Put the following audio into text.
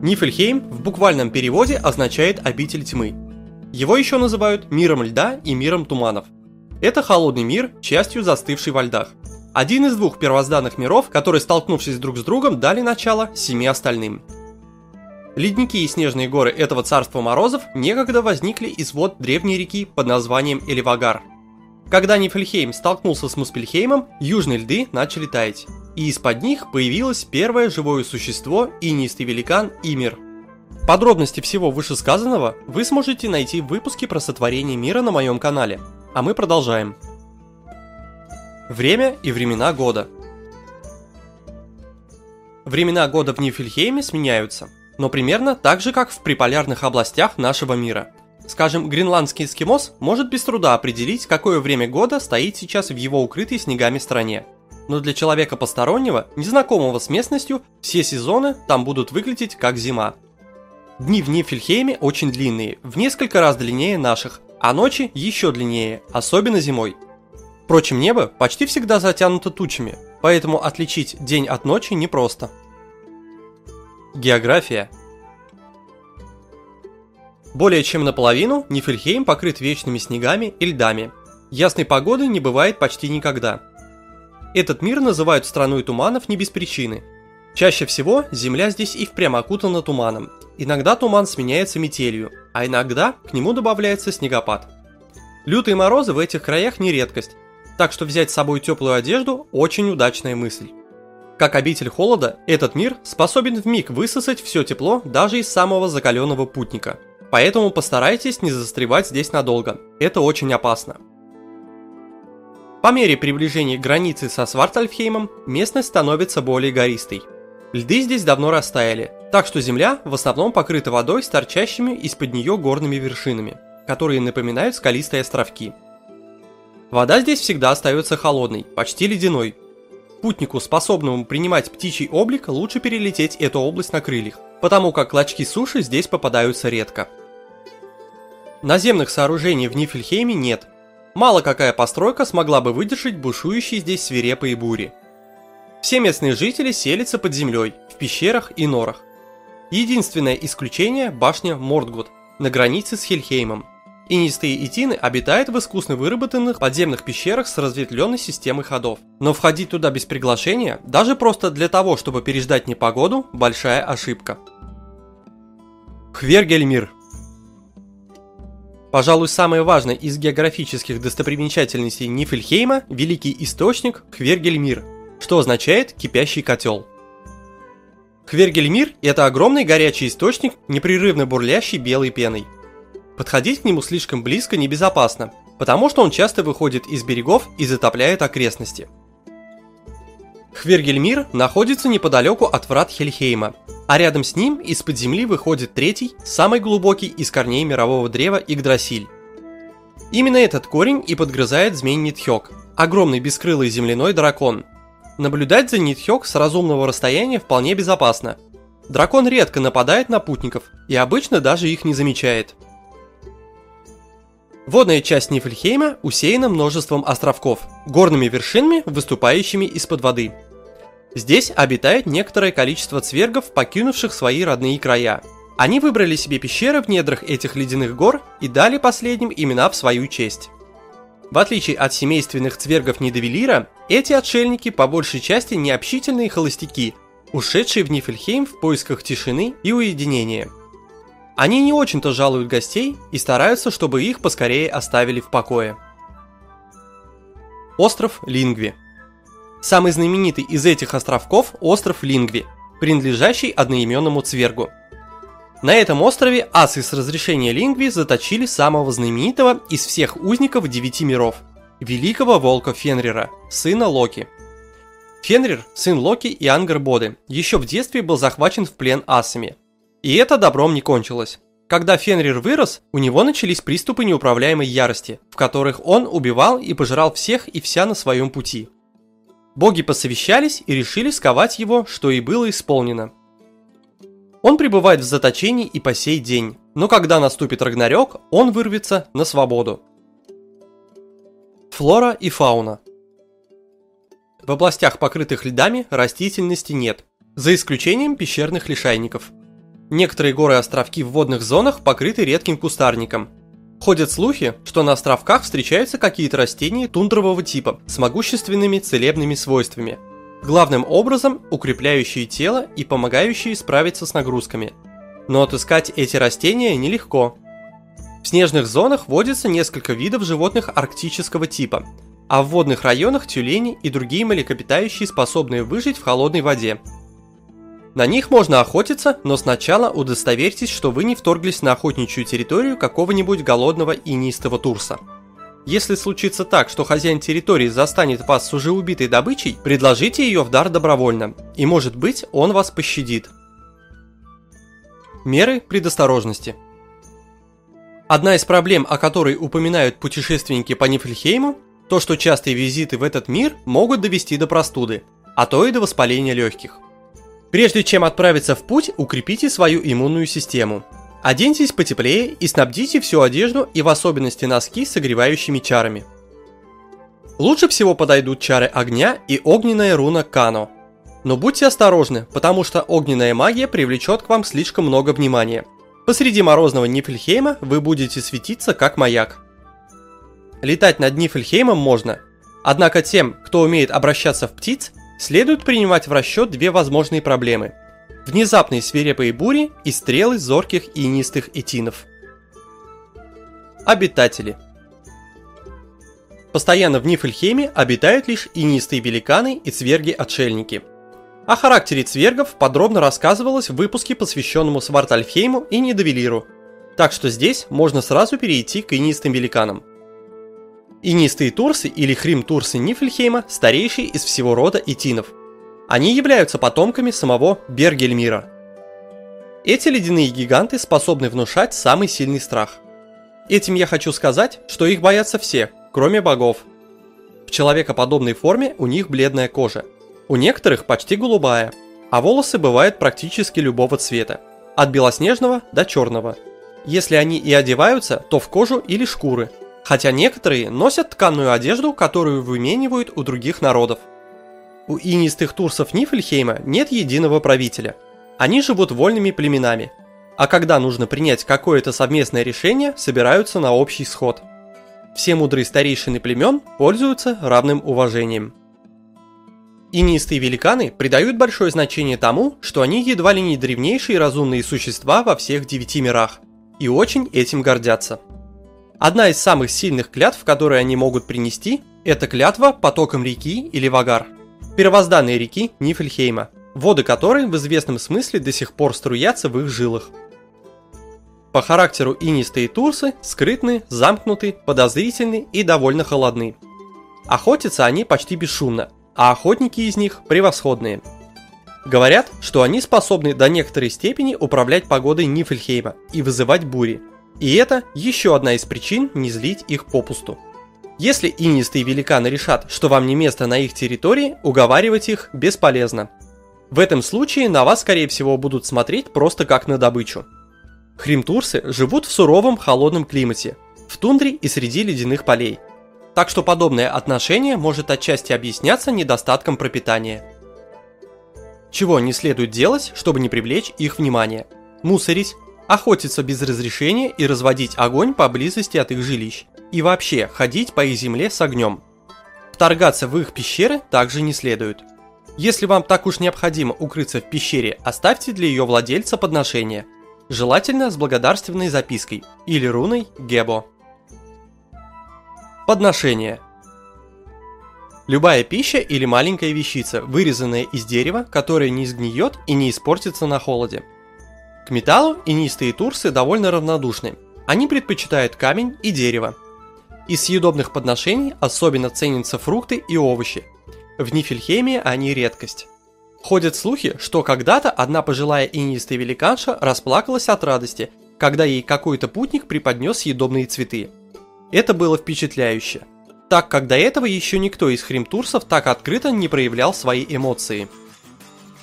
Нифльхейм в буквальном переводе означает «обитель тьмы». Его еще называют миром льда и миром туманов. Это холодный мир, частью застывший во льдах. Один из двух первозданных миров, которые, столкнувшись друг с другом, дали начало семи остальным. Ледники и снежные горы этого царства морозов некогда возникли из вод древней реки под названием Эливагар. Когда Нифльхейм столкнулся с Муспельхеймом, южные льды начали таять и из-под них появилось первое живое существо – инистый великан Имир. Подробности всего вышесказанного вы сможете найти в выпуске про сотворение мира на моем канале, а мы продолжаем. Время и времена года Времена года в Нифельхейме сменяются, но примерно так же, как в приполярных областях нашего мира. Скажем, гренландский эскимос может без труда определить, какое время года стоит сейчас в его укрытой снегами стране – но для человека постороннего, незнакомого с местностью, все сезоны там будут выглядеть как зима. Дни в Нифельхейме очень длинные, в несколько раз длиннее наших, а ночи еще длиннее, особенно зимой. Впрочем, небо почти всегда затянуто тучами, поэтому отличить день от ночи непросто. География Более чем наполовину Нифельхейм покрыт вечными снегами и льдами. Ясной погоды не бывает почти никогда – этот мир называют страной туманов не без причины. Чаще всего земля здесь и впрямь окутана туманом. Иногда туман сменяется метелью, а иногда к нему добавляется снегопад. Лютые морозы в этих краях не редкость, так что взять с собой теплую одежду – очень удачная мысль. Как обитель холода, этот мир способен в миг высосать все тепло даже из самого закаленного путника. Поэтому постарайтесь не застревать здесь надолго, это очень опасно. По мере приближения к границе со Свартальфхеймом местность становится более гористой. Льды здесь давно растаяли, так что земля в основном покрыта водой с торчащими из-под нее горными вершинами, которые напоминают скалистые островки. Вода здесь всегда остается холодной, почти ледяной. Путнику, способному принимать птичий облик, лучше перелететь эту область на крыльях, потому как клочки суши здесь попадаются редко. Наземных сооружений в Нифельхейме нет – Мало какая постройка смогла бы выдержать бушующие здесь свирепые бури. Все местные жители селятся под землей, в пещерах и норах. Единственное исключение – башня Мордгуд на границе с Хельхеймом. Инистые итины обитают в искусно выработанных подземных пещерах с разветвленной системой ходов. Но входить туда без приглашения, даже просто для того, чтобы переждать непогоду, большая ошибка. Хвергельмир Пожалуй, самое важное из географических достопримечательностей Нифельхейма – великий источник Хвергельмир, что означает «кипящий котел». Хвергельмир – это огромный горячий источник, непрерывно бурлящий белой пеной. Подходить к нему слишком близко небезопасно, потому что он часто выходит из берегов и затопляет окрестности. Хвергельмир находится неподалеку от врат Хельхейма, а рядом с ним из-под земли выходит третий, самый глубокий из корней мирового древа Игдрасиль. Именно этот корень и подгрызает змей Нитхёк, огромный бескрылый земляной дракон. Наблюдать за Нитхёк с разумного расстояния вполне безопасно. Дракон редко нападает на путников и обычно даже их не замечает. Водная часть Нифльхейма усеяна множеством островков, горными вершинами, выступающими из-под воды – Здесь обитает некоторое количество цвергов, покинувших свои родные края. Они выбрали себе пещеры в недрах этих ледяных гор и дали последним имена в свою честь. В отличие от семейственных цвергов Нидовелира, эти отшельники по большей части необщительные холостяки, ушедшие в Нифельхейм в поисках тишины и уединения. Они не очень-то жалуют гостей и стараются, чтобы их поскорее оставили в покое. Остров Лингви – Самый знаменитый из этих островков – остров Лингви, принадлежащий одноименному цвергу. На этом острове асы с разрешения Лингви заточили самого знаменитого из всех узников девяти миров – великого волка Фенрира, сына Локи. Фенрир, сын Локи и Ангербоды, еще в детстве был захвачен в плен асами. И это добром не кончилось. Когда Фенрир вырос, у него начались приступы неуправляемой ярости, в которых он убивал и пожирал всех и вся на своем пути – Боги посовещались и решили сковать его, что и было исполнено. Он пребывает в заточении и по сей день, но когда наступит Рагнарёк, он вырвется на свободу. Флора и фауна В областях, покрытых льдами, растительности нет, за исключением пещерных лишайников. Некоторые горы-островки в водных зонах покрыты редким кустарником. Ходят слухи, что на островках встречаются какие-то растения тундрового типа с могущественными целебными свойствами. Главным образом укрепляющие тело и помогающие справиться с нагрузками. Но отыскать эти растения нелегко. В снежных зонах водится несколько видов животных арктического типа, а в водных районах тюлени и другие млекопитающие, способные выжить в холодной воде. На них можно охотиться, но сначала удостоверьтесь, что вы не вторглись на охотничью территорию какого-нибудь голодного и нистого турса. Если случится так, что хозяин территории застанет вас с уже убитой добычей, предложите ее в дар добровольно, и может быть он вас пощадит. Меры предосторожности – Одна из проблем, о которой упоминают путешественники по Нифльхейму, то, что частые визиты в этот мир могут довести до простуды, а то и до воспаления легких. Прежде чем отправиться в путь, укрепите свою иммунную систему. Оденьтесь потеплее и снабдите всю одежду и в особенности носки согревающими чарами. Лучше всего подойдут чары огня и огненная руна Кано. Но будьте осторожны, потому что огненная магия привлечет к вам слишком много внимания – Посреди морозного Нифльхейма вы будете светиться как маяк. Летать над Нифльхеймом можно, однако тем, кто умеет обращаться в птиц, следует принимать в расчет две возможные проблемы. Внезапные свирепые бури и стрелы зорких и нистых этинов. Обитатели Постоянно в Нифльхейме обитают лишь инистые великаны и цверги-отшельники – о характере цвергов подробно рассказывалось в выпуске, посвященному Свартальфхейму и Недовелиру, так что здесь можно сразу перейти к инистым великанам. Инистые турсы или хрим-турсы Нифльхейма – старейшие из всего рода итинов. Они являются потомками самого Бергельмира. Эти ледяные гиганты способны внушать самый сильный страх. Этим я хочу сказать, что их боятся все, кроме богов. В человекоподобной форме у них бледная кожа – у некоторых почти голубая, а волосы бывают практически любого цвета, от белоснежного до черного. Если они и одеваются, то в кожу или шкуры, хотя некоторые носят тканую одежду, которую выменивают у других народов. У инистых турсов Нифльхейма нет единого правителя. Они живут вольными племенами, а когда нужно принять какое-то совместное решение, собираются на общий сход. Все мудрые старейшины племен пользуются равным уважением. Инистые великаны придают большое значение тому, что они едва ли не древнейшие разумные существа во всех девяти мирах, и очень этим гордятся. Одна из самых сильных клятв, которые они могут принести, это клятва потоком реки или вагар, первозданной реки Нифльхейма, воды которой в известном смысле до сих пор струятся в их жилах. По характеру инистые турсы скрытны, замкнуты, подозрительны и довольно холодны. Охотятся они почти бесшумно, а охотники из них превосходные. Говорят, что они способны до некоторой степени управлять погодой Нифльхейма и вызывать бури. И это еще одна из причин не злить их попусту. Если инистые великаны решат, что вам не место на их территории, уговаривать их бесполезно. В этом случае на вас, скорее всего, будут смотреть просто как на добычу. Хримтурсы живут в суровом холодном климате, в тундре и среди ледяных полей, так что подобное отношение может отчасти объясняться недостатком пропитания. Чего не следует делать, чтобы не привлечь их внимание? Мусорить, охотиться без разрешения и разводить огонь поблизости от их жилищ. И вообще ходить по их земле с огнем. Вторгаться в их пещеры также не следует. Если вам так уж необходимо укрыться в пещере, оставьте для ее владельца подношение. Желательно с благодарственной запиской или руной Гебо. Подношение. Любая пища или маленькая вещица, вырезанная из дерева, которая не сгниет и не испортится на холоде. К металлу инистые турсы довольно равнодушны. Они предпочитают камень и дерево. Из съедобных подношений особенно ценятся фрукты и овощи. В Нифельхейме они редкость. Ходят слухи, что когда-то одна пожилая инистая великанша расплакалась от радости, когда ей какой-то путник преподнес съедобные цветы. Это было впечатляюще, так как до этого еще никто из хримтурсов так открыто не проявлял свои эмоции –